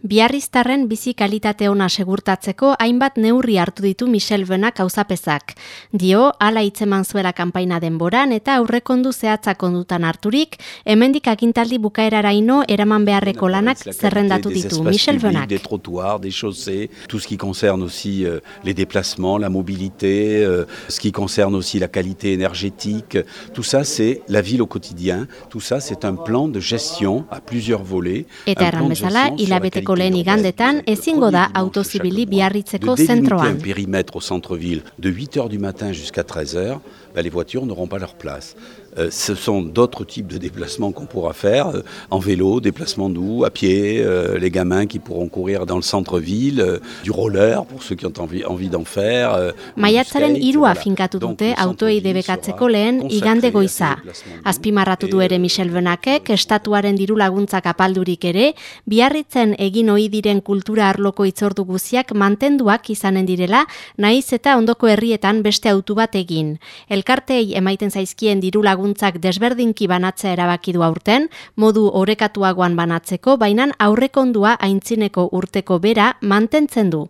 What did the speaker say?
Biarriztarren bizi kalitate ona segurtatzeko hainbat neurri hartu ditu Michel Benak auzapezak. Dio, ala hitzeman zuela kanpaina denboran eta aurrekondu zehatzak kondutan harturik, hemendik agintaldi bukaeraraino eraman beharreko lanak zerrendatu ditu Michel Benak. Des trottoirs, des chaussées, tout ce qui concerne aussi euh, les déplacements, la mobilité, euh, ce qui concerne aussi la qualité énergétique, tout ça c'est la ville au quotidien, tout ça c'est un plan de gestion à plusieurs volets. Eta erran bezala, hilabeteko Bizkaiko lehen igandetan ezingo da autozibili biarritzeko zentroan. un périmètre au centre-ville de 8h du matin jusqu'à 13h, ben, les voitures n'auront pas leur place. Euh, ce sont d'autres types de déplacements qu'on pourra faire, euh, en vélo, déplacement doux, à pied, euh, les gamins qui pourront courir dans le centre-ville, du roller pour ceux qui ont envie, envie d'en faire. Maiatzaren irua voilà. finkatu dute autoei debekatzeko lehen igande goiza. Azpimarratu du ere Michel Benakek, estatuaren diru laguntzak apaldurik ere, biarritzen egin ohi diren kultura arloko itzordu guziak mantenduak izanen direla, naiz eta ondoko herrietan beste autu bat egin. Elkartei emaiten zaizkien diru laguntzak desberdinki banatzea erabaki du aurten, modu orekatuagoan banatzeko, baina aurrekondua aintzineko urteko bera mantentzen du.